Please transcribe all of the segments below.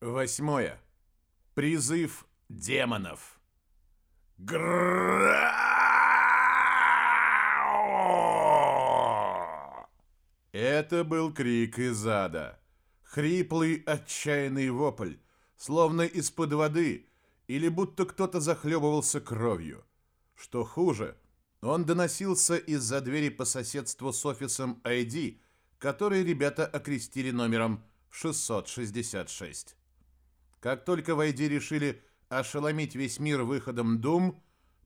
Восьмое. Призыв демонов. Это был крик из ада. Хриплый, отчаянный вопль, словно из-под воды, или будто кто-то захлебывался кровью. Что хуже, он доносился из-за двери по соседству с офисом ID, который ребята окрестили номером 666. Как только в ID решили ошеломить весь мир выходом Doom,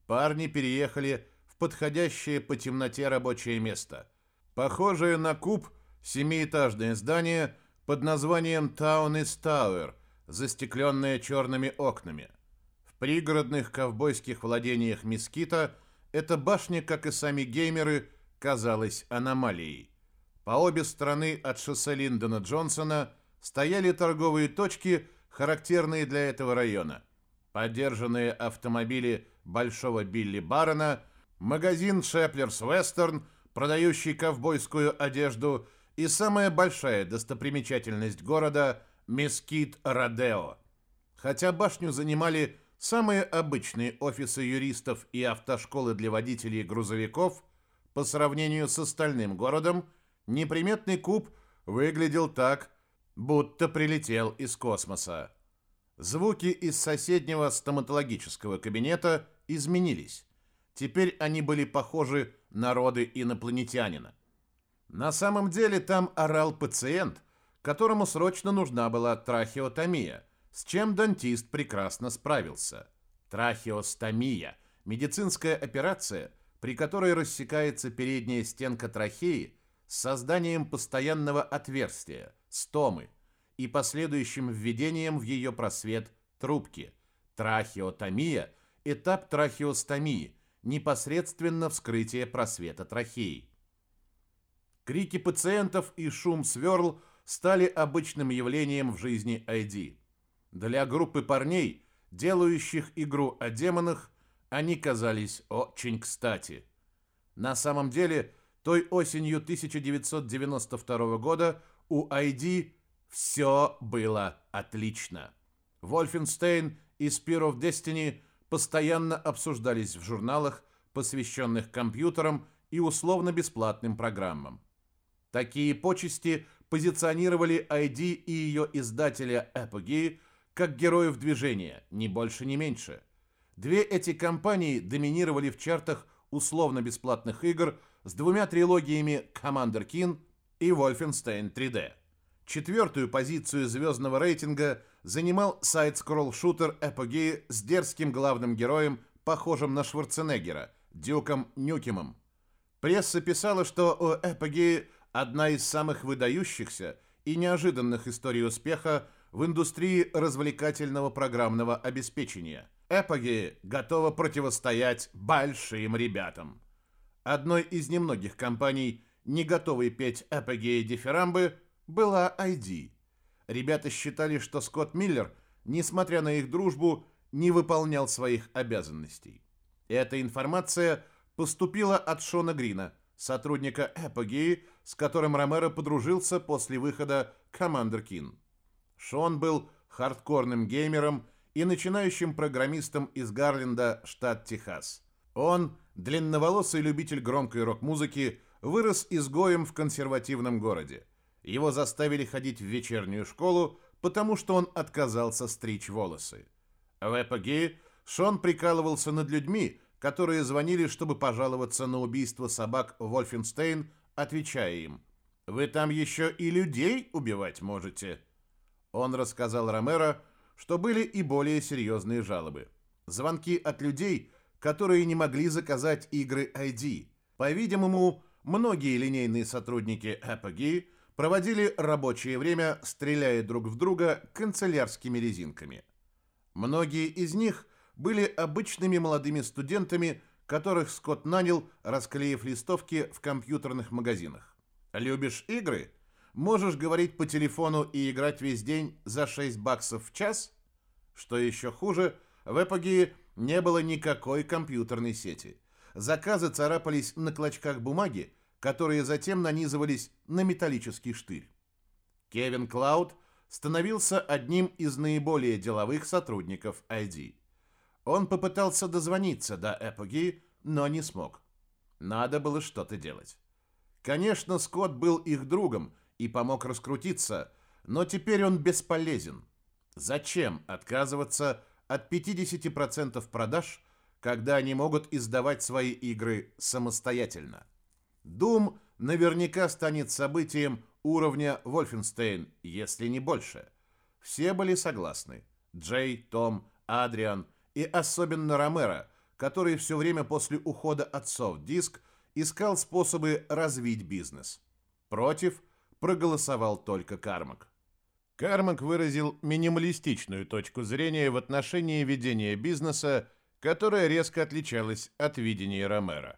парни переехали в подходящее по темноте рабочее место. Похожее на куб семиэтажное здание под названием Town is Tower, застекленное черными окнами. В пригородных ковбойских владениях Мескита эта башня, как и сами геймеры, казалась аномалией. По обе стороны от шоссе Линдона Джонсона стояли торговые точки, характерные для этого района. Подержанные автомобили Большого Билли Барона, магазин Шеплерс Вестерн, продающий ковбойскую одежду, и самая большая достопримечательность города – Мескит Родео. Хотя башню занимали самые обычные офисы юристов и автошколы для водителей грузовиков, по сравнению с остальным городом, неприметный куб выглядел так, будто прилетел из космоса. Звуки из соседнего стоматологического кабинета изменились. Теперь они были похожи на роды инопланетянина. На самом деле там орал пациент, которому срочно нужна была трахеотомия, с чем дантист прекрасно справился. Трахеостомия – медицинская операция, при которой рассекается передняя стенка трахеи с созданием постоянного отверстия, стомы, и последующим введением в ее просвет трубки. Трахеотомия – этап трахеостомии, непосредственно вскрытие просвета трахеи. Крики пациентов и шум сверл стали обычным явлением в жизни ID. Для группы парней, делающих игру о демонах, они казались очень кстати. На самом деле, той осенью 1992 года у ID все было отлично. Wolfenstein и Spear of Destiny постоянно обсуждались в журналах, посвященных компьютерам и условно-бесплатным программам. Такие почести позиционировали ID и ее издателя Apogee как героев движения, ни больше, ни меньше. Две эти компании доминировали в чартах условно-бесплатных игр с двумя трилогиями Commander Keen и Wolfenstein 3D. Четвертую позицию звездного рейтинга занимал сайт-скролл-шутер Apogee с дерзким главным героем, похожим на Шварценеггера, Дюком Нюкемом. Пресса писала, что у Apogee одна из самых выдающихся и неожиданных историй успеха в индустрии развлекательного программного обеспечения. Apogee готова противостоять большим ребятам. Одной из немногих компаний, не готовой петь Apogee дифирамбы, была ID. Ребята считали, что Скотт Миллер, несмотря на их дружбу, не выполнял своих обязанностей. Эта информация поступила от Шона Грина – сотрудника Apogee, с которым Ромеро подружился после выхода Commander Keen. Шон был хардкорным геймером и начинающим программистом из Гарленда, штат Техас. Он, длинноволосый любитель громкой рок-музыки, вырос изгоем в консервативном городе. Его заставили ходить в вечернюю школу, потому что он отказался стричь волосы. В Эпоге Шон прикалывался над людьми, которые звонили, чтобы пожаловаться на убийство собак Вольфенстейн, отвечая им, «Вы там еще и людей убивать можете». Он рассказал Ромеро, что были и более серьезные жалобы. Звонки от людей, которые не могли заказать игры ID. По-видимому, многие линейные сотрудники Apogee проводили рабочее время, стреляя друг в друга канцелярскими резинками. Многие из них – были обычными молодыми студентами, которых Скотт нанял, расклеив листовки в компьютерных магазинах. «Любишь игры? Можешь говорить по телефону и играть весь день за 6 баксов в час?» Что еще хуже, в Эпоге не было никакой компьютерной сети. Заказы царапались на клочках бумаги, которые затем нанизывались на металлический штырь. Кевин Клауд становился одним из наиболее деловых сотрудников ID. Он попытался дозвониться до Эпоги, но не смог. Надо было что-то делать. Конечно, Скотт был их другом и помог раскрутиться, но теперь он бесполезен. Зачем отказываться от 50% продаж, когда они могут издавать свои игры самостоятельно? Doom наверняка станет событием уровня Wolfenstein, если не больше. Все были согласны. Джей, Том, Адриан и особенно Ромеро, который все время после ухода отцов диск искал способы развить бизнес. Против проголосовал только Кармак. Кармак выразил минималистичную точку зрения в отношении ведения бизнеса, которая резко отличалась от видения Ромеро.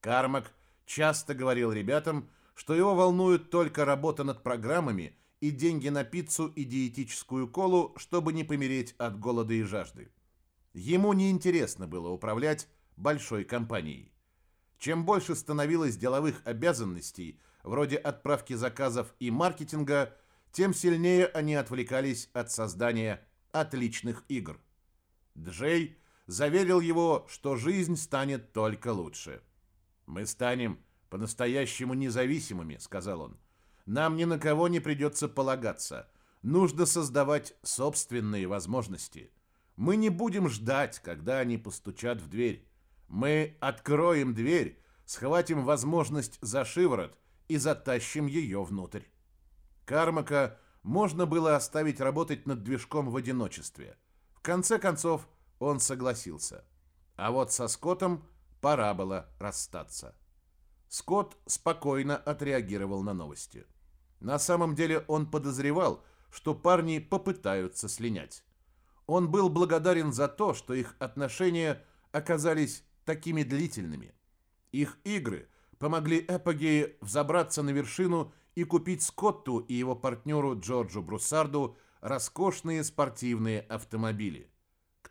Кармак часто говорил ребятам, что его волнует только работа над программами и деньги на пиццу и диетическую колу, чтобы не помереть от голода и жажды. Ему не интересно было управлять большой компанией. Чем больше становилось деловых обязанностей, вроде отправки заказов и маркетинга, тем сильнее они отвлекались от создания отличных игр. Джей заверил его, что жизнь станет только лучше. «Мы станем по-настоящему независимыми», — сказал он. «Нам ни на кого не придется полагаться. Нужно создавать собственные возможности. Мы не будем ждать, когда они постучат в дверь. Мы откроем дверь, схватим возможность за шиворот и затащим ее внутрь». Кармака можно было оставить работать над движком в одиночестве. В конце концов, он согласился. А вот со Скоттом пора было расстаться. Скотт спокойно отреагировал на новости. На самом деле он подозревал, что парни попытаются слинять. Он был благодарен за то, что их отношения оказались такими длительными. Их игры помогли Эпогее взобраться на вершину и купить Скотту и его партнеру Джорджу Бруссарду роскошные спортивные автомобили.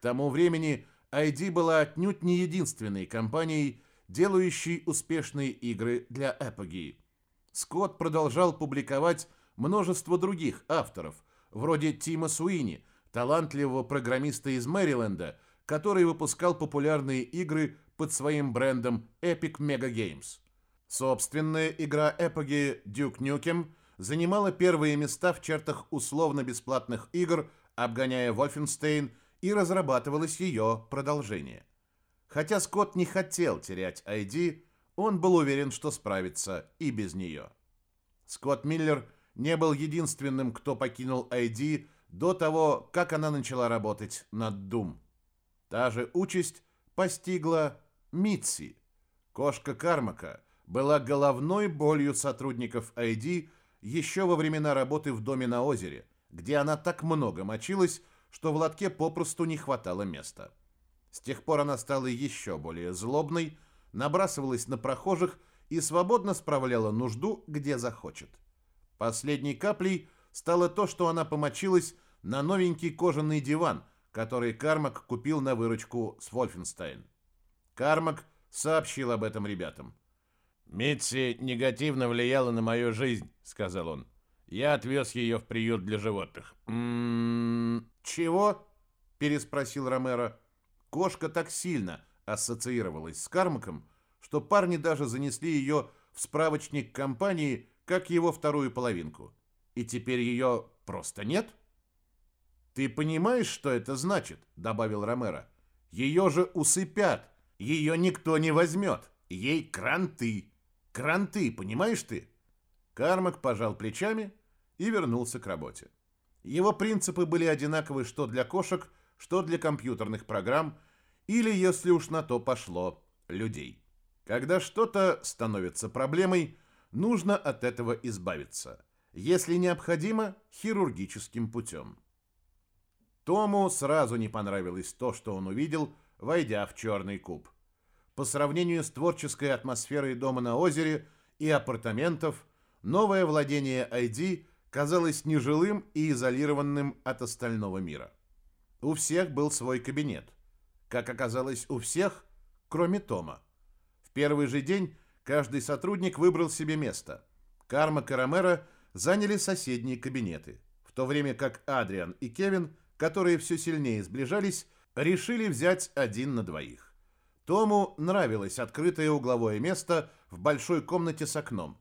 Тому времени ID была отнюдь не единственной компанией, делающий успешные игры для Apogee. Скотт продолжал публиковать множество других авторов, вроде Тима Суини, талантливого программиста из Мэриленда, который выпускал популярные игры под своим брендом Epic Mega Games. Собственная игра Apogee Duke Nukem занимала первые места в чертах условно-бесплатных игр, обгоняя Wolfenstein, и разрабатывалось ее продолжение. Хотя Скотт не хотел терять ID, он был уверен, что справится и без нее. Скотт Миллер не был единственным, кто покинул ID до того, как она начала работать над Doom. Та же участь постигла Митси. Кошка Кармака была головной болью сотрудников ID еще во времена работы в доме на озере, где она так много мочилась, что в лотке попросту не хватало места. С тех пор она стала еще более злобной, набрасывалась на прохожих и свободно справляла нужду, где захочет. Последней каплей стало то, что она помочилась на новенький кожаный диван, который Кармак купил на выручку с Вольфенстайн. Кармак сообщил об этом ребятам. «Митси негативно влияла на мою жизнь», — сказал он. «Я отвез ее в приют для животных». «М -м -м, «Чего?» — переспросил Ромеро. Кошка так сильно ассоциировалась с Кармаком, что парни даже занесли ее в справочник компании как его вторую половинку. И теперь ее просто нет? «Ты понимаешь, что это значит?» — добавил Ромеро. «Ее же усыпят, ее никто не возьмет, ей кранты. Кранты, понимаешь ты?» Кармак пожал плечами и вернулся к работе. Его принципы были одинаковы что для кошек, что для компьютерных программ, или, если уж на то пошло, людей. Когда что-то становится проблемой, нужно от этого избавиться. Если необходимо, хирургическим путем. Тому сразу не понравилось то, что он увидел, войдя в черный куб. По сравнению с творческой атмосферой дома на озере и апартаментов, новое владение ID казалось нежилым и изолированным от остального мира. У всех был свой кабинет. Как оказалось, у всех, кроме Тома. В первый же день каждый сотрудник выбрал себе место. Карма и Ромеро заняли соседние кабинеты. в то время как Адриан и Кевин, которые все сильнее сближались, решили взять один на двоих. Тому нравилось открытое угловое место в большой комнате с окном.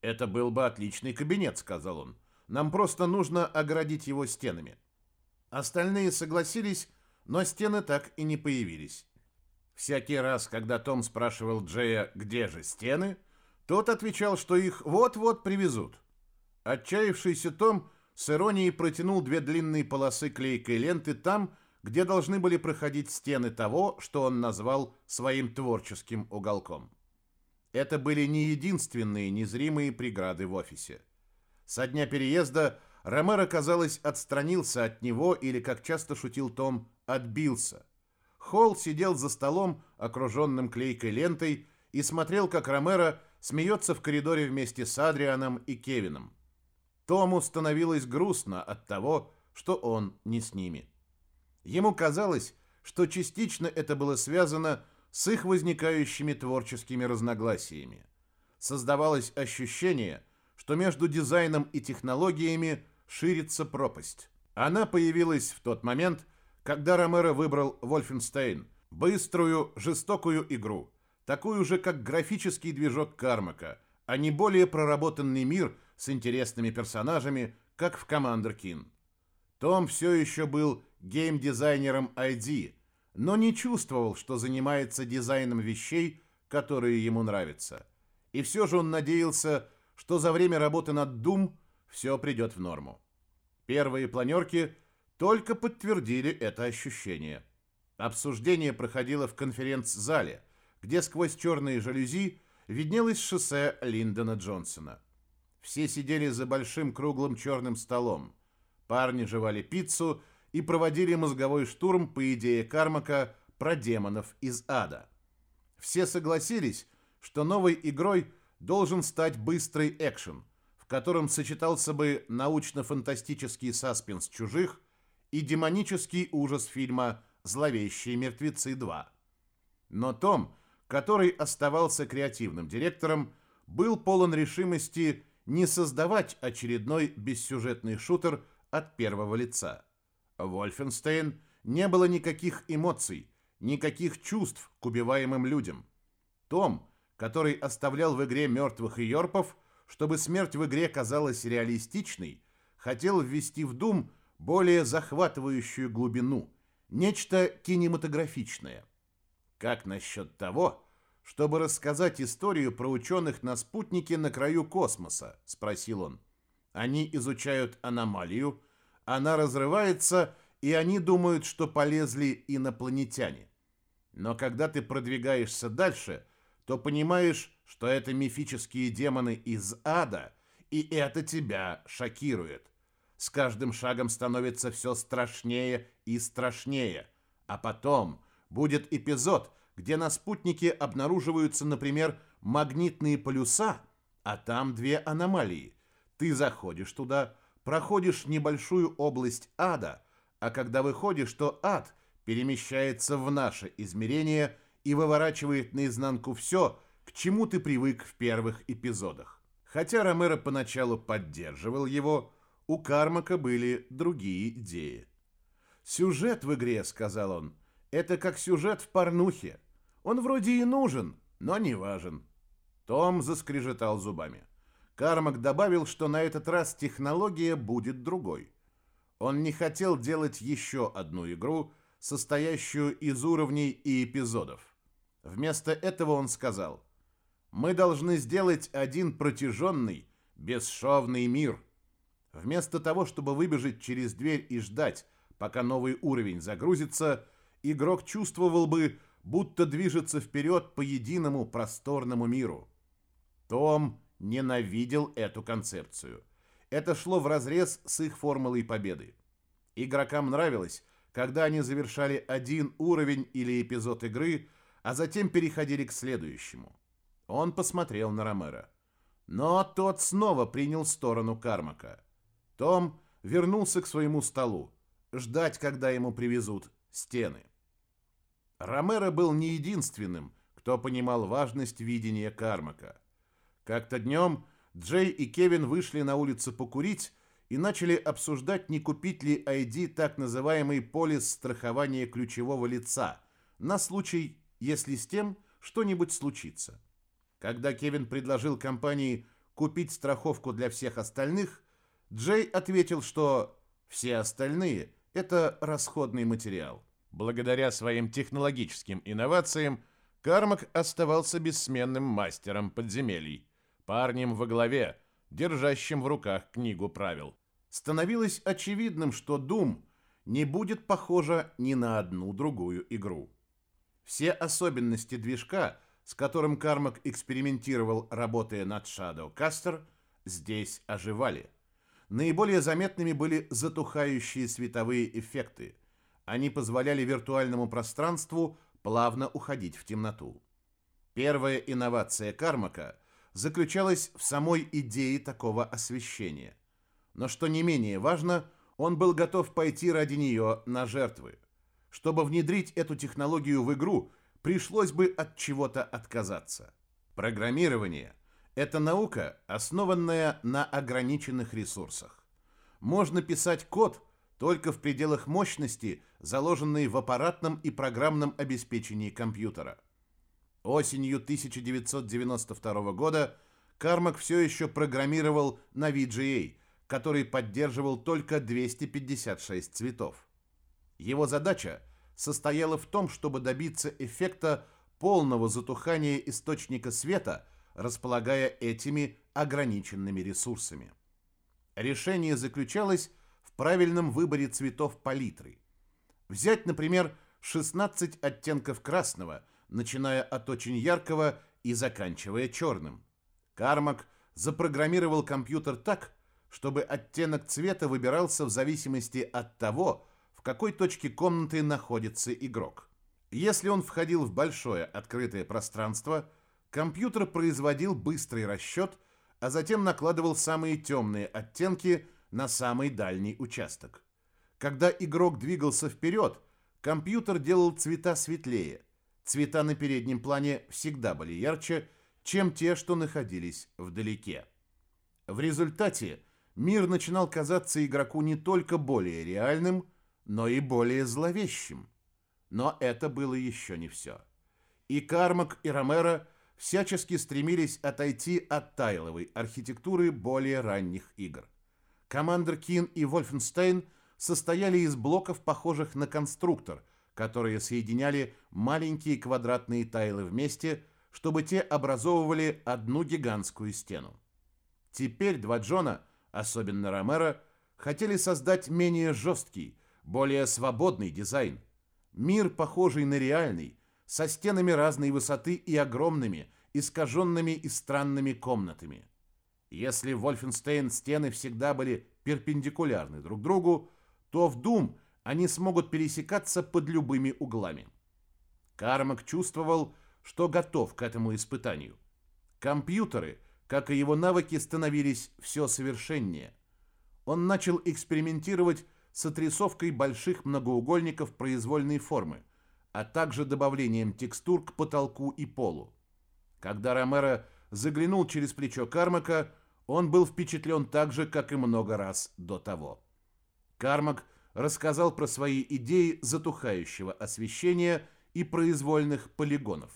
«Это был бы отличный кабинет», — сказал он. «Нам просто нужно оградить его стенами». Остальные согласились, но стены так и не появились. Всякий раз, когда Том спрашивал Джея, где же стены, тот отвечал, что их вот-вот привезут. Отчаявшийся Том с иронией протянул две длинные полосы клейкой ленты там, где должны были проходить стены того, что он назвал своим творческим уголком. Это были не единственные незримые преграды в офисе. Со дня переезда Ромеро, казалось, отстранился от него или, как часто шутил Том, отбился. Холл сидел за столом, окруженным клейкой лентой, и смотрел, как Ромеро смеется в коридоре вместе с Адрианом и Кевином. Тому становилось грустно от того, что он не с ними. Ему казалось, что частично это было связано с их возникающими творческими разногласиями. Создавалось ощущение, что между дизайном и технологиями ширится пропасть. Она появилась в тот момент, когда Ромеро выбрал Wolfenstein, быструю, жестокую игру, такую же, как графический движок Кармака, а не более проработанный мир с интересными персонажами, как в Commander Keen. Том все еще был геймдизайнером ID, но не чувствовал, что занимается дизайном вещей, которые ему нравятся. И все же он надеялся, что за время работы над Doom все придет в норму. Первые планерки только подтвердили это ощущение. Обсуждение проходило в конференц-зале, где сквозь черные жалюзи виднелось шоссе Линдона Джонсона. Все сидели за большим круглым черным столом. Парни жевали пиццу и проводили мозговой штурм по идее Кармака про демонов из ада. Все согласились, что новой игрой должен стать быстрый экшен, в котором сочетался бы научно-фантастический саспенс чужих и демонический ужас фильма «Зловещие мертвецы 2». Но Том, который оставался креативным директором, был полон решимости не создавать очередной бессюжетный шутер от первого лица. Вольфенстейн не было никаких эмоций, никаких чувств к убиваемым людям. Том, который оставлял в игре мертвых и йорпов, чтобы смерть в игре казалась реалистичной, хотел ввести в Дум более захватывающую глубину, нечто кинематографичное. Как насчет того, чтобы рассказать историю про ученых на спутнике на краю космоса, спросил он. Они изучают аномалию, она разрывается, и они думают, что полезли инопланетяне. Но когда ты продвигаешься дальше, то понимаешь, что это мифические демоны из ада, и это тебя шокирует. С каждым шагом становится все страшнее и страшнее. А потом будет эпизод, где на спутнике обнаруживаются, например, магнитные полюса, а там две аномалии. Ты заходишь туда, проходишь небольшую область ада, а когда выходишь, то ад перемещается в наше измерение и выворачивает наизнанку все, к чему ты привык в первых эпизодах. Хотя Ромеро поначалу поддерживал его, у Кармака были другие идеи. «Сюжет в игре», — сказал он, — «это как сюжет в порнухе. Он вроде и нужен, но не важен». Том заскрежетал зубами. Кармак добавил, что на этот раз технология будет другой. Он не хотел делать еще одну игру, состоящую из уровней и эпизодов. Вместо этого он сказал, «Мы должны сделать один протяженный, бесшовный мир. Вместо того, чтобы выбежать через дверь и ждать, пока новый уровень загрузится, игрок чувствовал бы, будто движется вперед по единому просторному миру. Том ненавидел эту концепцию. Это шло вразрез с их формулой победы. Игрокам нравилось, когда они завершали один уровень или эпизод игры, а затем переходили к следующему. Он посмотрел на Ромера. Но тот снова принял сторону Кармака. Том вернулся к своему столу, ждать, когда ему привезут стены. Ромеро был не единственным, кто понимал важность видения Кармака. Как-то днем Джей и Кевин вышли на улицу покурить и начали обсуждать, не купить ли ID так называемый полис страхования ключевого лица на случай, если с тем что-нибудь случится. Когда Кевин предложил компании купить страховку для всех остальных, Джей ответил, что все остальные – это расходный материал. Благодаря своим технологическим инновациям Кармак оставался бессменным мастером подземелий, парнем во главе, держащим в руках книгу правил. Становилось очевидным, что Doom не будет похожа ни на одну другую игру. Все особенности движка, с которым Кармак экспериментировал, работая над Shadowcaster, здесь оживали. Наиболее заметными были затухающие световые эффекты. Они позволяли виртуальному пространству плавно уходить в темноту. Первая инновация Кармака заключалась в самой идее такого освещения. Но что не менее важно, он был готов пойти ради нее на жертвы. Чтобы внедрить эту технологию в игру, пришлось бы от чего-то отказаться. Программирование – это наука, основанная на ограниченных ресурсах. Можно писать код только в пределах мощности, заложенной в аппаратном и программном обеспечении компьютера. Осенью 1992 года Кармак все еще программировал на VGA, который поддерживал только 256 цветов. Его задача состояла в том, чтобы добиться эффекта полного затухания источника света, располагая этими ограниченными ресурсами. Решение заключалось в правильном выборе цветов палитры. Взять, например, 16 оттенков красного, начиная от очень яркого и заканчивая черным. Кармак запрограммировал компьютер так, чтобы оттенок цвета выбирался в зависимости от того, какой точке комнаты находится игрок. Если он входил в большое открытое пространство, компьютер производил быстрый расчет, а затем накладывал самые темные оттенки на самый дальний участок. Когда игрок двигался вперед, компьютер делал цвета светлее. Цвета на переднем плане всегда были ярче, чем те, что находились вдалеке. В результате мир начинал казаться игроку не только более реальным, но и более зловещим. Но это было еще не все. И Кармак, и Ромеро всячески стремились отойти от тайловой архитектуры более ранних игр. Командер Кин и Вольфенстейн состояли из блоков, похожих на конструктор, которые соединяли маленькие квадратные тайлы вместе, чтобы те образовывали одну гигантскую стену. Теперь два Джона, особенно Ромеро, хотели создать менее жесткий, более свободный дизайн. Мир, похожий на реальный, со стенами разной высоты и огромными, искаженными и странными комнатами. Если в Вольфенстейн стены всегда были перпендикулярны друг другу, то в Doom они смогут пересекаться под любыми углами. Кармак чувствовал, что готов к этому испытанию. Компьютеры, как и его навыки, становились все совершеннее. Он начал экспериментировать с отрисовкой больших многоугольников произвольной формы, а также добавлением текстур к потолку и полу. Когда Ромеро заглянул через плечо Кармака, он был впечатлен так же, как и много раз до того. Кармак рассказал про свои идеи затухающего освещения и произвольных полигонов.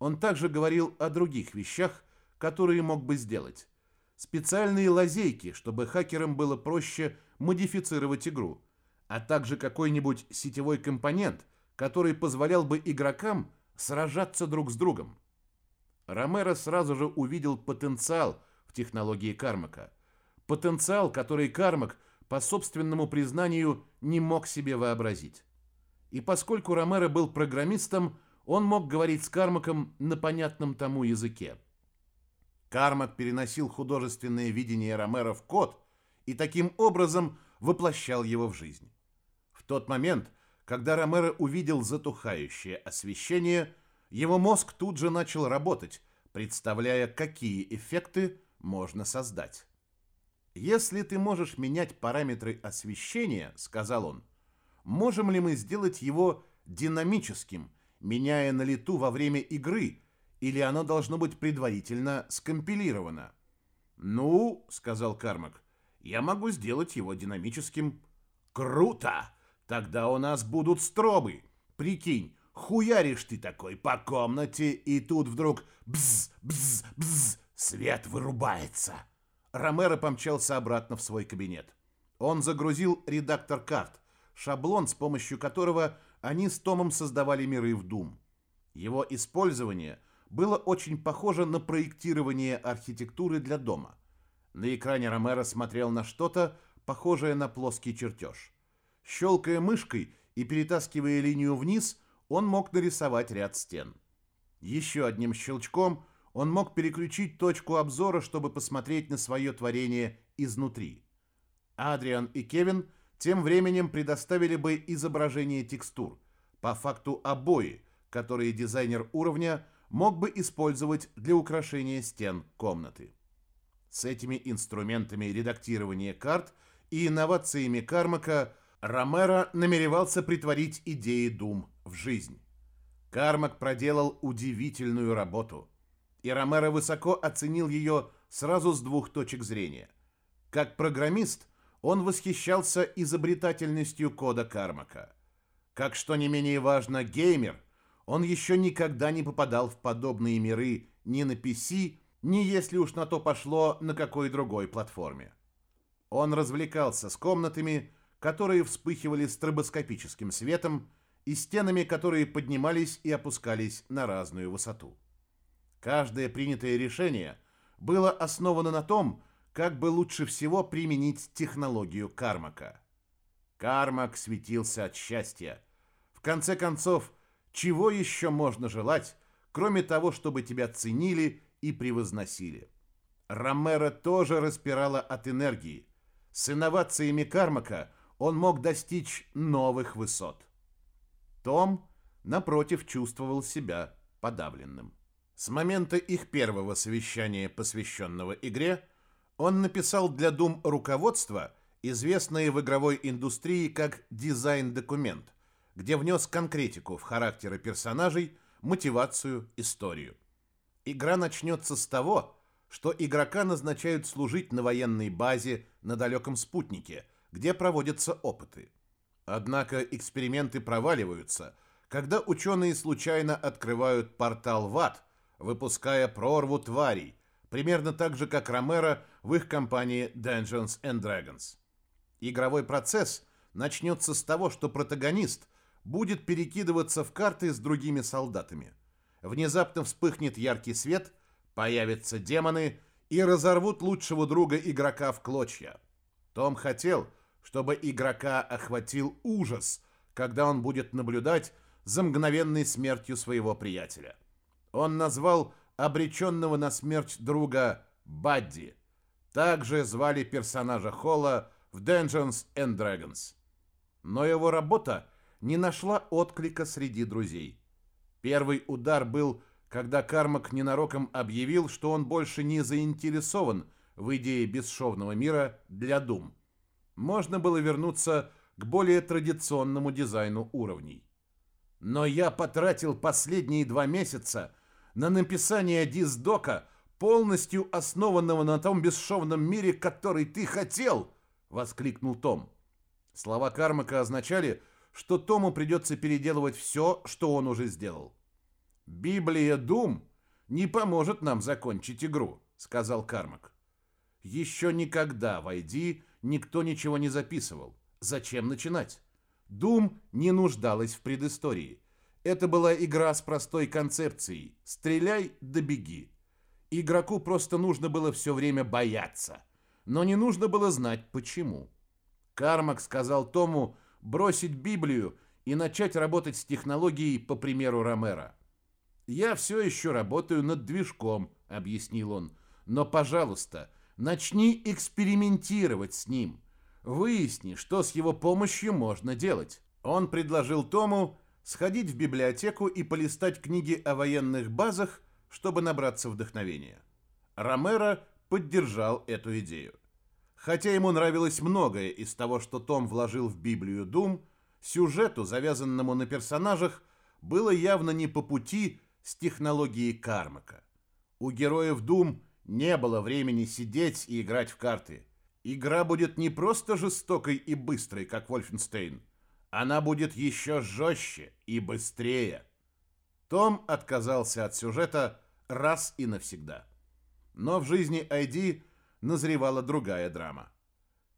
Он также говорил о других вещах, которые мог бы сделать. Специальные лазейки, чтобы хакерам было проще модифицировать игру, а также какой-нибудь сетевой компонент, который позволял бы игрокам сражаться друг с другом. Ромеро сразу же увидел потенциал в технологии Кармака. Потенциал, который Кармак, по собственному признанию, не мог себе вообразить. И поскольку Ромеро был программистом, он мог говорить с Кармаком на понятном тому языке. Кармак переносил художественное видение Ромеро в код, и таким образом воплощал его в жизнь. В тот момент, когда Ромеро увидел затухающее освещение, его мозг тут же начал работать, представляя, какие эффекты можно создать. «Если ты можешь менять параметры освещения, — сказал он, — можем ли мы сделать его динамическим, меняя на лету во время игры, или оно должно быть предварительно скомпилировано?» «Ну, — сказал Кармак, я могу сделать его динамическим. Круто! Тогда у нас будут стробы. Прикинь, хуяришь ты такой по комнате, и тут вдруг бз, бз, бз, свет вырубается. Ромеро помчался обратно в свой кабинет. Он загрузил редактор карт, шаблон, с помощью которого они с Томом создавали миры в Doom. Его использование было очень похоже на проектирование архитектуры для дома. На экране Ромеро смотрел на что-то, похожее на плоский чертеж. Щелкая мышкой и перетаскивая линию вниз, он мог нарисовать ряд стен. Еще одним щелчком он мог переключить точку обзора, чтобы посмотреть на свое творение изнутри. Адриан и Кевин тем временем предоставили бы изображение текстур, по факту обои, которые дизайнер уровня мог бы использовать для украшения стен комнаты. С этими инструментами редактирования карт и инновациями Кармака Ромеро намеревался притворить идеи Дум в жизнь. Кармак проделал удивительную работу, и Ромеро высоко оценил ее сразу с двух точек зрения. Как программист он восхищался изобретательностью кода Кармака. Как что не менее важно, геймер, он еще никогда не попадал в подобные миры ни на PC, ни, если уж на то пошло, на какой другой платформе. Он развлекался с комнатами, которые вспыхивали стробоскопическим светом, и стенами, которые поднимались и опускались на разную высоту. Каждое принятое решение было основано на том, как бы лучше всего применить технологию Кармака. Кармак светился от счастья. В конце концов, чего еще можно желать, кроме того, чтобы тебя ценили и превозносили? Ромеро тоже распирала от энергии. С инновациями Кармака он мог достичь новых высот. Том, напротив, чувствовал себя подавленным. С момента их первого совещания, посвященного игре, он написал для Doom руководство, известное в игровой индустрии как дизайн-документ, где внес конкретику в характеры персонажей, мотивацию, историю. Игра начнется с того, что игрока назначают служить на военной базе на далеком спутнике, где проводятся опыты. Однако эксперименты проваливаются, когда ученые случайно открывают портал в ад, выпуская прорву тварей, примерно так же, как Ромеро в их компании Dungeons and Dragons. Игровой процесс начнется с того, что протагонист будет перекидываться в карты с другими солдатами. Внезапно вспыхнет яркий свет, появятся демоны и разорвут лучшего друга игрока в клочья. Том хотел, чтобы игрока охватил ужас, когда он будет наблюдать за мгновенной смертью своего приятеля. Он назвал обреченного на смерть друга Бадди. Также звали персонажа Холла в Dungeons and Dragons. Но его работа не нашла отклика среди друзей. Первый удар был, когда Кармак ненароком объявил, что он больше не заинтересован в идее бесшовного мира для Дум. Можно было вернуться к более традиционному дизайну уровней. Но я потратил последние два месяца на написание диздока, полностью основанного на том бесшовном мире, который ты хотел, воскликнул Том. Слова Кармака означали, что Тому придется переделывать все, что он уже сделал. «Библия Дум не поможет нам закончить игру», — сказал Кармак. «Еще никогда в ID никто ничего не записывал. Зачем начинать?» Дум не нуждалась в предыстории. Это была игра с простой концепцией «стреляй да беги». Игроку просто нужно было все время бояться, но не нужно было знать почему. Кармак сказал Тому бросить Библию и начать работать с технологией по примеру Ромера. «Я все еще работаю над движком», — объяснил он, «но, пожалуйста, начни экспериментировать с ним. Выясни, что с его помощью можно делать». Он предложил Тому сходить в библиотеку и полистать книги о военных базах, чтобы набраться вдохновения. Ромеро поддержал эту идею. Хотя ему нравилось многое из того, что Том вложил в Библию Дум, сюжету, завязанному на персонажах, было явно не по пути с технологией Кармака. У героев Дум не было времени сидеть и играть в карты. Игра будет не просто жестокой и быстрой, как Вольфенстейн. Она будет еще жестче и быстрее. Том отказался от сюжета раз и навсегда. Но в жизни ID назревала другая драма.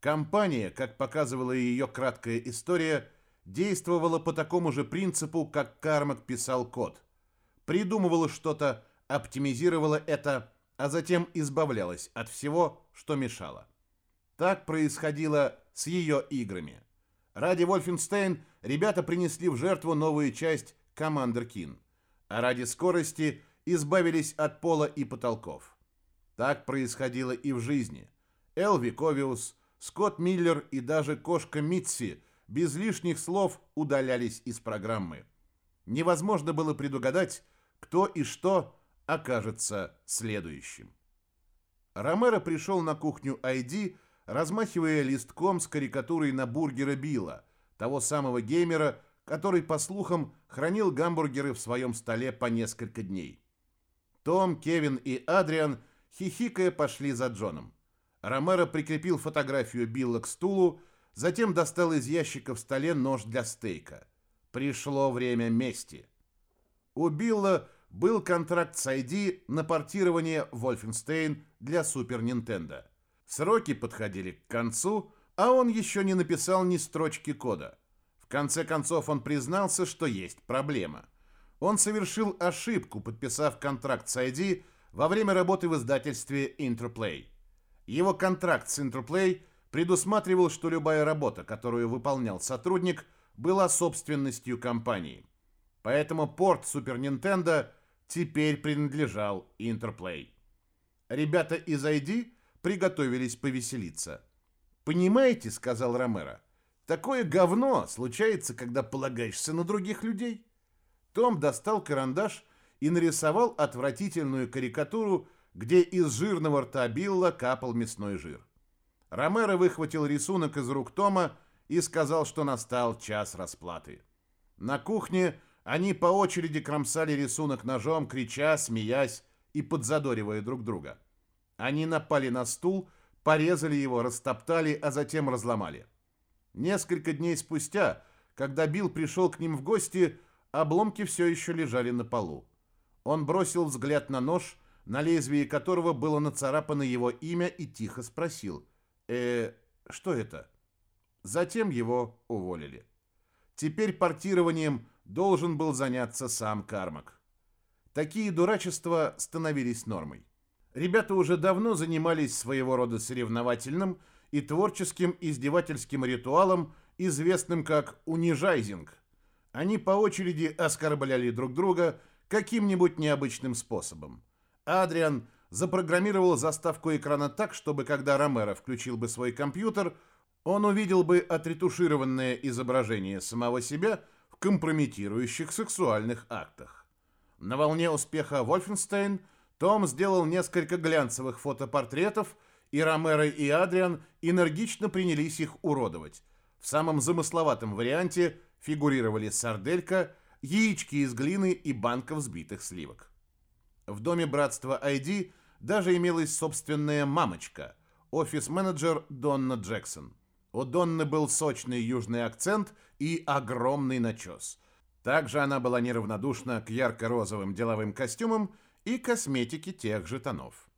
Компания, как показывала ее краткая история, действовала по такому же принципу, как Кармак писал код. Придумывала что-то, оптимизировала это, а затем избавлялась от всего, что мешало. Так происходило с ее играми. Ради Wolfenstein ребята принесли в жертву новую часть Commander Keen, а ради скорости избавились от пола и потолков. Так происходило и в жизни. Элви Ковиус, Скотт Миллер и даже кошка Митси без лишних слов удалялись из программы. Невозможно было предугадать, кто и что окажется следующим. Ромеро пришел на кухню ID, размахивая листком с карикатурой на бургера Билла, того самого геймера, который, по слухам, хранил гамбургеры в своем столе по несколько дней. Том, Кевин и Адриан, хихикая, пошли за Джоном. Ромеро прикрепил фотографию Билла к стулу, затем достал из ящика в столе нож для стейка. Пришло время мести. У Билла был контракт с ID на портирование Wolfenstein для Super Nintendo. Сроки подходили к концу, а он еще не написал ни строчки кода. В конце концов он признался, что есть проблема. Он совершил ошибку, подписав контракт с ID во время работы в издательстве Interplay. Его контракт с Interplay предусматривал, что любая работа, которую выполнял сотрудник, была собственностью компании. Поэтому порт Super Nintendo теперь принадлежал Interplay. Ребята из ID приготовились повеселиться. «Понимаете, — сказал Ромеро, — такое говно случается, когда полагаешься на других людей». Том достал карандаш и нарисовал отвратительную карикатуру где из жирного рта Билла капал мясной жир. Ромеро выхватил рисунок из рук Тома и сказал, что настал час расплаты. На кухне они по очереди кромсали рисунок ножом, крича, смеясь и подзадоривая друг друга. Они напали на стул, порезали его, растоптали, а затем разломали. Несколько дней спустя, когда Билл пришел к ним в гости, обломки все еще лежали на полу. Он бросил взгляд на нож на лезвии которого было нацарапано его имя, и тихо спросил, «Э, что это?» Затем его уволили. Теперь портированием должен был заняться сам Кармак. Такие дурачества становились нормой. Ребята уже давно занимались своего рода соревновательным и творческим издевательским ритуалом, известным как унижайзинг. Они по очереди оскорбляли друг друга каким-нибудь необычным способом. Адриан запрограммировал заставку экрана так, чтобы когда Ромеро включил бы свой компьютер, он увидел бы отретушированное изображение самого себя в компрометирующих сексуальных актах. На волне успеха Вольфенстейн Том сделал несколько глянцевых фотопортретов, и Ромеро и Адриан энергично принялись их уродовать. В самом замысловатом варианте фигурировали сарделька, яички из глины и банка взбитых сливок. В доме братства ID даже имелась собственная мамочка, офис-менеджер Донна Джексон. У Донны был сочный южный акцент и огромный начес. Также она была неравнодушна к ярко-розовым деловым костюмам и косметике тех же тонов.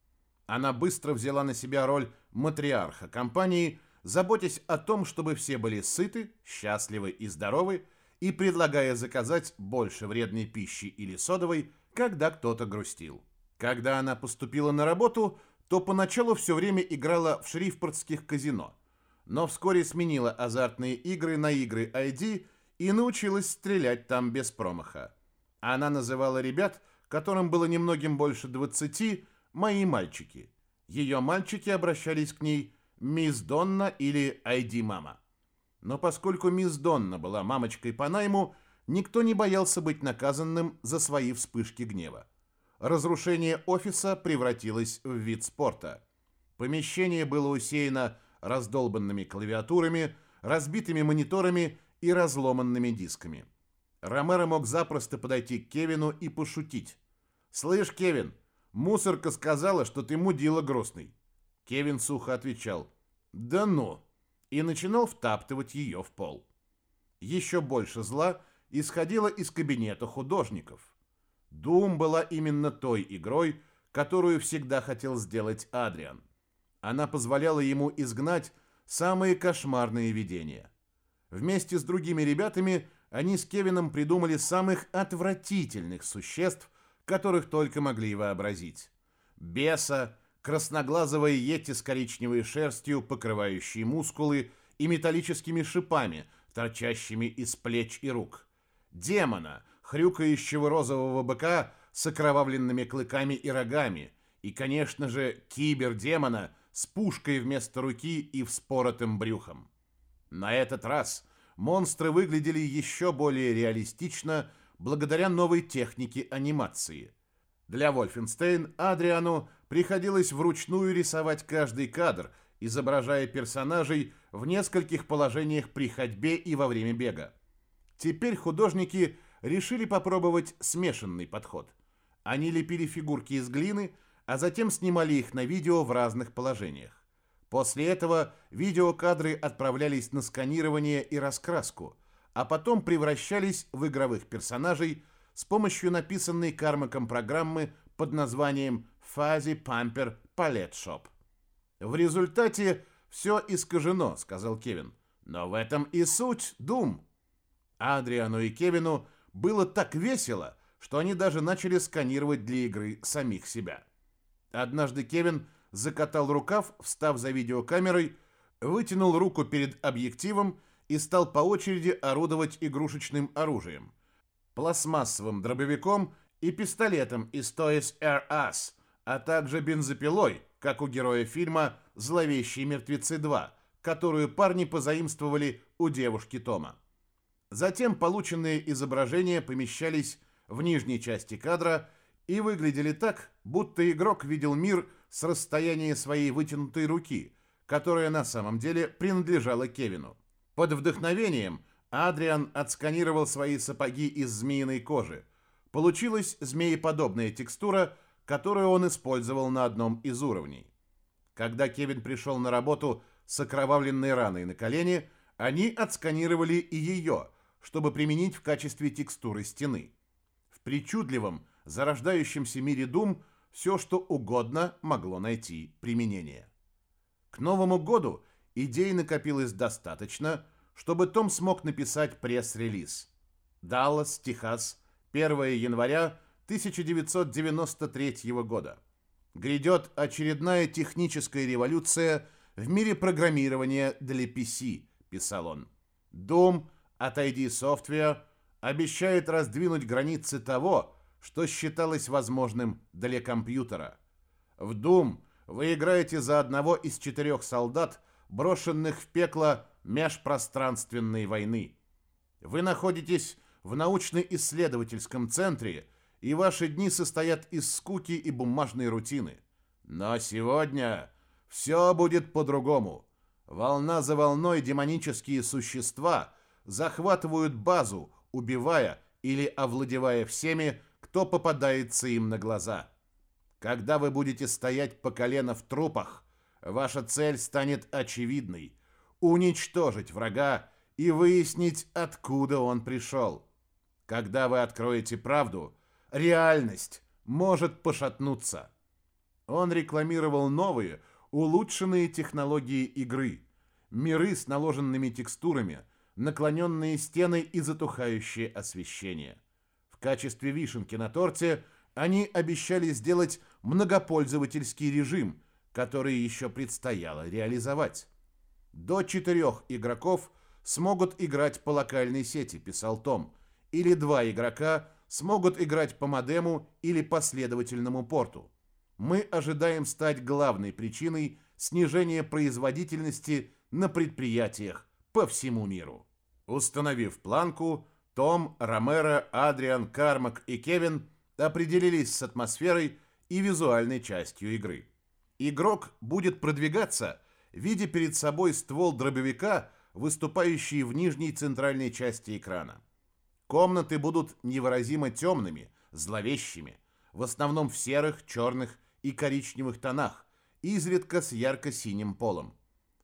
Она быстро взяла на себя роль матриарха компании, заботясь о том, чтобы все были сыты, счастливы и здоровы, и предлагая заказать больше вредной пищи или содовой, когда кто-то грустил. Когда она поступила на работу, то поначалу все время играла в шрифпортских казино, но вскоре сменила азартные игры на игры ID и научилась стрелять там без промаха. Она называла ребят, которым было немногим больше 20, «мои мальчики». Ее мальчики обращались к ней «Мисс Донна» или «ID-мама». Но поскольку мисс Донна была мамочкой по найму, никто не боялся быть наказанным за свои вспышки гнева. Разрушение офиса превратилось в вид спорта. Помещение было усеяно раздолбанными клавиатурами, разбитыми мониторами и разломанными дисками. Ромеро мог запросто подойти к Кевину и пошутить. «Слышь, Кевин, мусорка сказала, что ты мудила грустный». Кевин сухо отвечал. «Да ну!» И начинал втаптывать ее в пол. Еще больше зла исходило из кабинета художников. Doom была именно той игрой, которую всегда хотел сделать Адриан. Она позволяла ему изгнать самые кошмарные видения. Вместе с другими ребятами они с Кевином придумали самых отвратительных существ, которых только могли вообразить. Беса, красноглазого йети с коричневой шерстью, покрывающие мускулы, и металлическими шипами, торчащими из плеч и рук. Демона, хрюкающего розового быка с окровавленными клыками и рогами. И, конечно же, кибердемона с пушкой вместо руки и вспоротым брюхом. На этот раз монстры выглядели еще более реалистично благодаря новой технике анимации. Для Вольфенстейн Адриану приходилось вручную рисовать каждый кадр, изображая персонажей в нескольких положениях при ходьбе и во время бега. Теперь художники решили попробовать смешанный подход. Они лепили фигурки из глины, а затем снимали их на видео в разных положениях. После этого видеокадры отправлялись на сканирование и раскраску, а потом превращались в игровых персонажей с помощью написанной Кармаком программы под названием Pumper Palette Shop. В результате все искажено, сказал Кевин. Но в этом и суть Дум. Адриану и Кевину было так весело, что они даже начали сканировать для игры самих себя. Однажды Кевин закатал рукав, встав за видеокамерой, вытянул руку перед объективом и стал по очереди орудовать игрушечным оружием. Пластмассовым дробовиком и пистолетом из Toys R Us, а также бензопилой, как у героя фильма «Зловещие мертвецы 2», которую парни позаимствовали у девушки Тома. Затем полученные изображения помещались в нижней части кадра и выглядели так, будто игрок видел мир с расстояния своей вытянутой руки, которая на самом деле принадлежала Кевину. Под вдохновением Адриан отсканировал свои сапоги из змеиной кожи. Получилась змееподобная текстура, которую он использовал на одном из уровней. Когда Кевин пришел на работу с окровавленной раной на колене, они отсканировали и ее, чтобы применить в качестве текстуры стены. В причудливом, зарождающемся мире Дум все, что угодно, могло найти применение. К Новому году идей накопилось достаточно, чтобы Том смог написать пресс-релиз. Даллас, Техас, 1 января 1993 года. Грядет очередная техническая революция в мире программирования для PC, писал он. Doom от ID Software обещает раздвинуть границы того, что считалось возможным для компьютера. В Doom вы играете за одного из четырех солдат, брошенных в пекло межпространственной войны. Вы находитесь в научно-исследовательском центре, и ваши дни состоят из скуки и бумажной рутины. Но сегодня все будет по-другому. Волна за волной демонические существа захватывают базу, убивая или овладевая всеми, кто попадается им на глаза. Когда вы будете стоять по колено в трупах, ваша цель станет очевидной – уничтожить врага и выяснить, откуда он пришел. Когда вы откроете правду, реальность может пошатнуться. Он рекламировал новые, улучшенные технологии игры, миры с наложенными текстурами, наклоненные стены и затухающее освещение – в качестве вишенки на торте они обещали сделать многопользовательский режим, который еще предстояло реализовать. До четырех игроков смогут играть по локальной сети, писал Том, или два игрока смогут играть по модему или последовательному порту. Мы ожидаем стать главной причиной снижения производительности на предприятиях по всему миру. Установив планку, том, Ромеро, Адриан, Кармак и Кевин определились с атмосферой и визуальной частью игры. Игрок будет продвигаться, видя перед собой ствол дробовика, выступающий в нижней центральной части экрана. Комнаты будут невыразимо темными, зловещими, в основном в серых, черных и коричневых тонах, изредка с ярко-синим полом.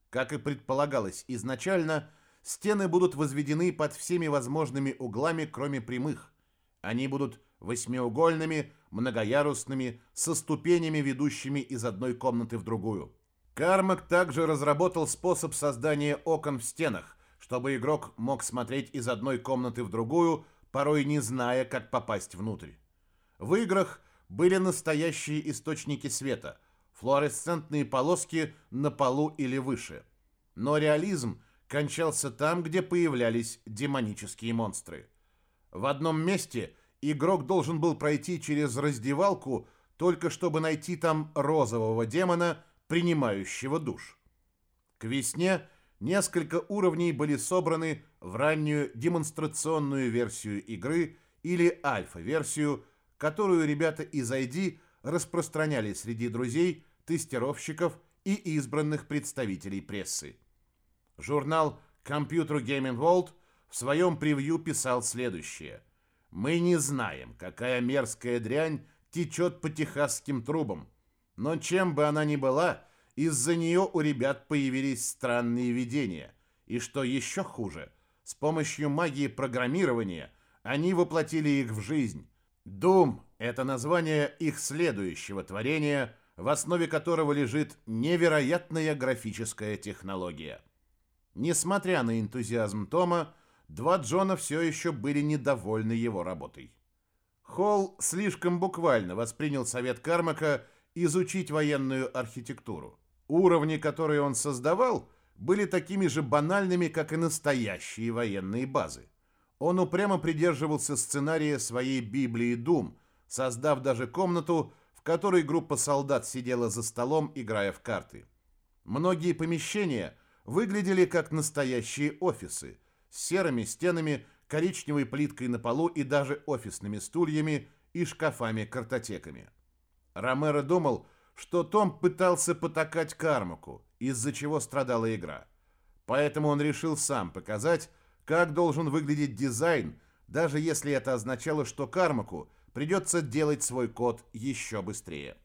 Как и предполагалось изначально, стены будут возведены под всеми возможными углами, кроме прямых. Они будут восьмиугольными, многоярусными, со ступенями, ведущими из одной комнаты в другую. Кармак также разработал способ создания окон в стенах, чтобы игрок мог смотреть из одной комнаты в другую, порой не зная, как попасть внутрь. В играх были настоящие источники света, флуоресцентные полоски на полу или выше. Но реализм кончался там, где появлялись демонические монстры. В одном месте игрок должен был пройти через раздевалку, только чтобы найти там розового демона, принимающего душ. К весне несколько уровней были собраны в раннюю демонстрационную версию игры или альфа-версию, которую ребята из ID распространяли среди друзей, тестировщиков и избранных представителей прессы. Журнал Computer Gaming World в своем превью писал следующее. «Мы не знаем, какая мерзкая дрянь течет по техасским трубам, но чем бы она ни была, из-за нее у ребят появились странные видения. И что еще хуже, с помощью магии программирования они воплотили их в жизнь. Doom — это название их следующего творения, в основе которого лежит невероятная графическая технология. Несмотря на энтузиазм Тома, два Джона все еще были недовольны его работой. Холл слишком буквально воспринял совет Кармака изучить военную архитектуру. Уровни, которые он создавал, были такими же банальными, как и настоящие военные базы. Он упрямо придерживался сценария своей Библии Дум, создав даже комнату, в которой группа солдат сидела за столом, играя в карты. Многие помещения выглядели как настоящие офисы, с серыми стенами, коричневой плиткой на полу и даже офисными стульями и шкафами-картотеками. Ромеро думал, что Том пытался потакать Кармаку, из-за чего страдала игра. Поэтому он решил сам показать, как должен выглядеть дизайн, даже если это означало, что Кармаку придется делать свой код еще быстрее.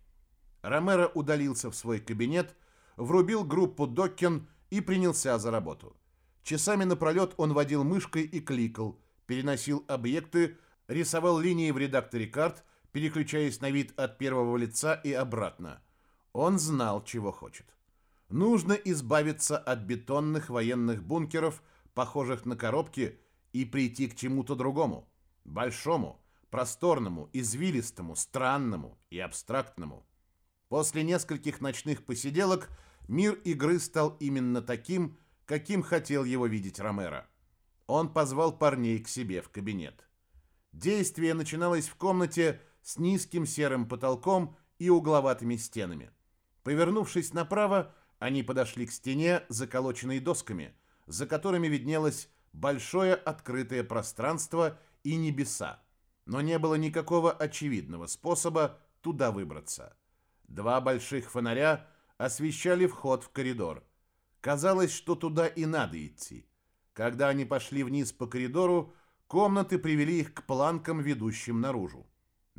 Ромеро удалился в свой кабинет, врубил группу Доккен и принялся за работу. Часами напролет он водил мышкой и кликал, переносил объекты, рисовал линии в редакторе карт переключаясь на вид от первого лица и обратно. Он знал, чего хочет. Нужно избавиться от бетонных военных бункеров, похожих на коробки, и прийти к чему-то другому. Большому, просторному, извилистому, странному и абстрактному. После нескольких ночных посиделок мир игры стал именно таким, каким хотел его видеть Ромеро. Он позвал парней к себе в кабинет. Действие начиналось в комнате с низким серым потолком и угловатыми стенами. Повернувшись направо, они подошли к стене, заколоченной досками, за которыми виднелось большое открытое пространство и небеса, но не было никакого очевидного способа туда выбраться. Два больших фонаря освещали вход в коридор. Казалось, что туда и надо идти. Когда они пошли вниз по коридору, комнаты привели их к планкам, ведущим наружу.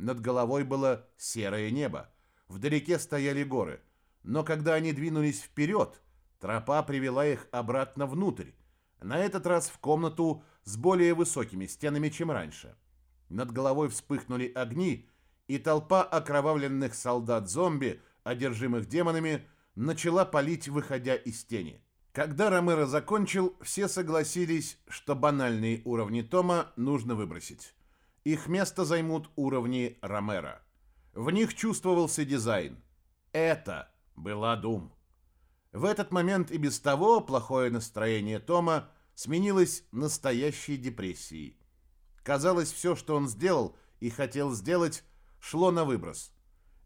Над головой было серое небо. Вдалеке стояли горы. Но когда они двинулись вперед, тропа привела их обратно внутрь. На этот раз в комнату с более высокими стенами, чем раньше. Над головой вспыхнули огни, и толпа окровавленных солдат-зомби, одержимых демонами, начала палить, выходя из тени. Когда Ромеро закончил, все согласились, что банальные уровни Тома нужно выбросить. Их место займут уровни Ромера. В них чувствовался дизайн. Это была Дум. В этот момент и без того плохое настроение Тома сменилось настоящей депрессией. Казалось, все, что он сделал и хотел сделать, шло на выброс.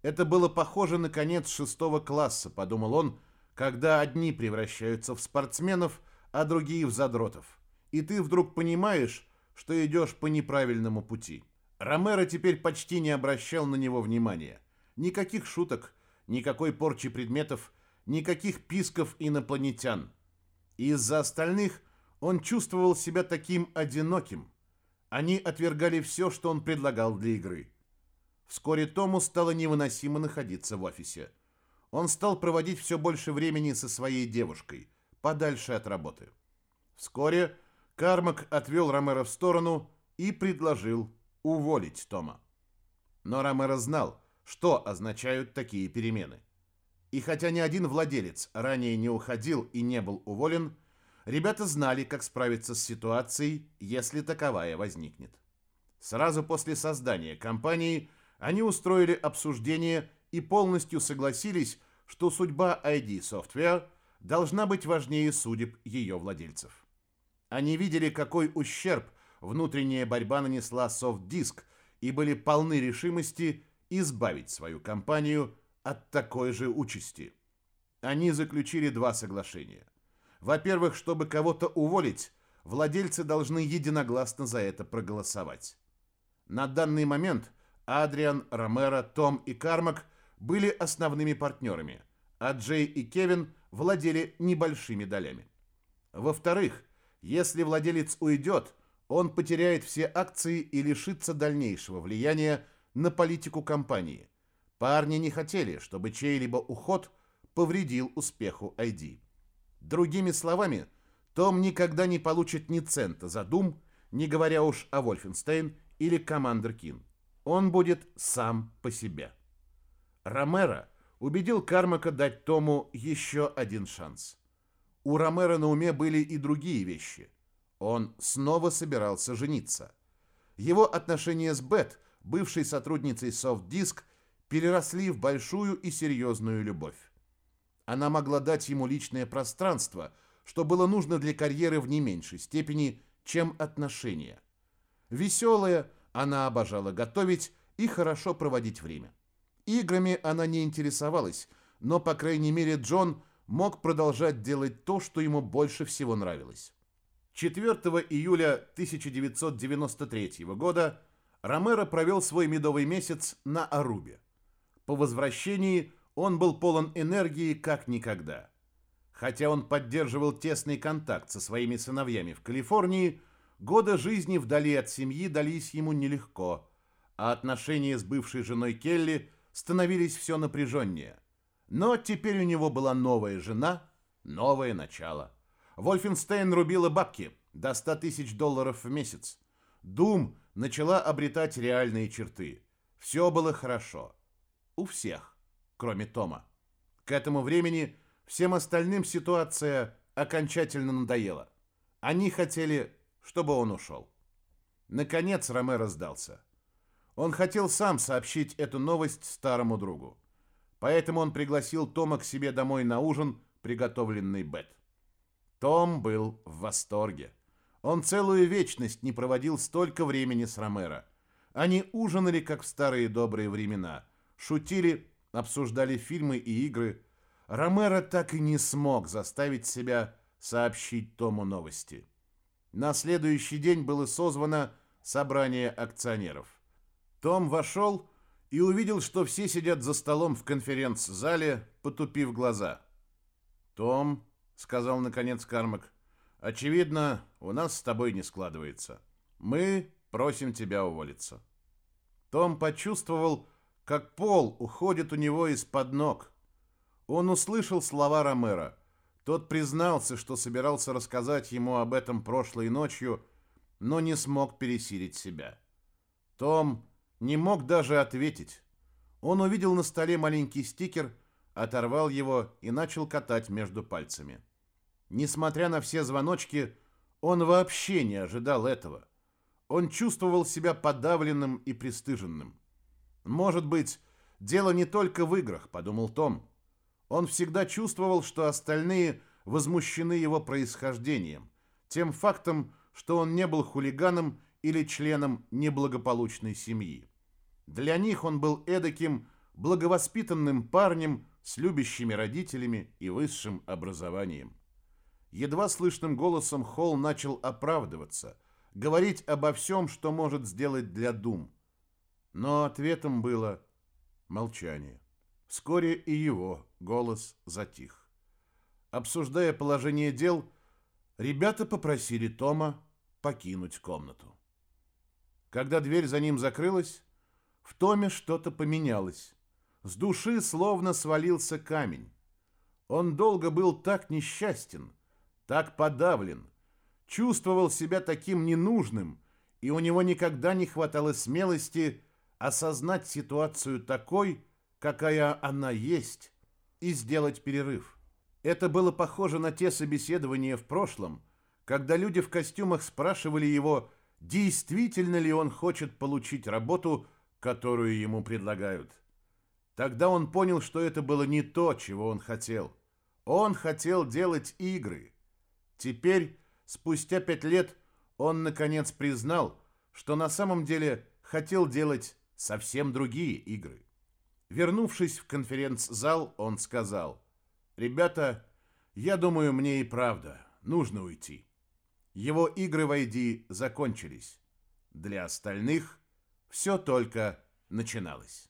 Это было похоже на конец шестого класса, подумал он, когда одни превращаются в спортсменов, а другие в задротов. И ты вдруг понимаешь, что идешь по неправильному пути. Ромеро теперь почти не обращал на него внимания. Никаких шуток, никакой порчи предметов, никаких писков инопланетян. Из-за остальных он чувствовал себя таким одиноким. Они отвергали все, что он предлагал для игры. Вскоре Тому стало невыносимо находиться в офисе. Он стал проводить все больше времени со своей девушкой, подальше от работы. Вскоре Кармак отвел Ромеро в сторону и предложил уволить Тома. Но Ромеро знал, что означают такие перемены. И хотя ни один владелец ранее не уходил и не был уволен, ребята знали, как справиться с ситуацией, если таковая возникнет. Сразу после создания компании они устроили обсуждение и полностью согласились, что судьба ID Software должна быть важнее судеб ее владельцев. Они видели, какой ущерб внутренняя борьба нанесла SoftDisk и были полны решимости избавить свою компанию от такой же участи. Они заключили два соглашения. Во-первых, чтобы кого-то уволить, владельцы должны единогласно за это проголосовать. На данный момент Адриан, Ромеро, Том и Кармак были основными партнерами, а Джей и Кевин владели небольшими долями. Во-вторых, если владелец уйдет, он потеряет все акции и лишится дальнейшего влияния на политику компании. Парни не хотели, чтобы чей-либо уход повредил успеху ID. Другими словами, Том никогда не получит ни цента за Дум, не говоря уж о Вольфенстейн или Командер Кин. Он будет сам по себе. Ромеро убедил Кармака дать Тому еще один шанс. У Ромеро на уме были и другие вещи. Он снова собирался жениться. Его отношения с Бет, бывшей сотрудницей Softdisk, переросли в большую и серьезную любовь. Она могла дать ему личное пространство, что было нужно для карьеры в не меньшей степени, чем отношения. Веселая, она обожала готовить и хорошо проводить время. Играми она не интересовалась, но, по крайней мере, Джон мог продолжать делать то, что ему больше всего нравилось. 4 июля 1993 года Ромеро провел свой медовый месяц на Арубе. По возвращении он был полон энергии как никогда. Хотя он поддерживал тесный контакт со своими сыновьями в Калифорнии, годы жизни вдали от семьи дались ему нелегко, а отношения с бывшей женой Келли становились все напряженнее. Но теперь у него была новая жена, новое начало. Вольфенстейн рубила бабки до 100 тысяч долларов в месяц. Дум начала обретать реальные черты. Все было хорошо. У всех, кроме Тома. К этому времени всем остальным ситуация окончательно надоела. Они хотели, чтобы он ушел. Наконец Ромеро сдался. Он хотел сам сообщить эту новость старому другу. Поэтому он пригласил Тома к себе домой на ужин, приготовленный Бет. Том был в восторге. Он целую вечность не проводил столько времени с Ромеро. Они ужинали, как в старые добрые времена. Шутили, обсуждали фильмы и игры. Ромеро так и не смог заставить себя сообщить Тому новости. На следующий день было созвано собрание акционеров. Том вошел и увидел, что все сидят за столом в конференц-зале, потупив глаза. «Том», — сказал наконец Кармак, — «очевидно, у нас с тобой не складывается. Мы просим тебя уволиться». Том почувствовал, как пол уходит у него из-под ног. Он услышал слова Ромера. Тот признался, что собирался рассказать ему об этом прошлой ночью, но не смог пересилить себя. Том не мог даже ответить. Он увидел на столе маленький стикер, оторвал его и начал катать между пальцами. Несмотря на все звоночки, он вообще не ожидал этого. Он чувствовал себя подавленным и пристыженным. «Может быть, дело не только в играх», — подумал Том. Он всегда чувствовал, что остальные возмущены его происхождением, тем фактом, что он не был хулиганом или членом неблагополучной семьи. Для них он был эдаким благовоспитанным парнем с любящими родителями и высшим образованием. Едва слышным голосом Холл начал оправдываться, говорить обо всем, что может сделать для Дум. Но ответом было молчание. Вскоре и его голос затих. Обсуждая положение дел, ребята попросили Тома покинуть комнату. Когда дверь за ним закрылась, в Томе что-то поменялось. С души словно свалился камень. Он долго был так несчастен, так подавлен, чувствовал себя таким ненужным, и у него никогда не хватало смелости осознать ситуацию такой, какая она есть, и сделать перерыв. Это было похоже на те собеседования в прошлом, когда люди в костюмах спрашивали его, действительно ли он хочет получить работу, которую ему предлагают. Тогда он понял, что это было не то, чего он хотел. Он хотел делать игры. Теперь, спустя пять лет, он наконец признал, что на самом деле хотел делать совсем другие игры. Вернувшись в конференц-зал, он сказал, «Ребята, я думаю, мне и правда нужно уйти». Его игры в ID закончились. Для остальных все только начиналось.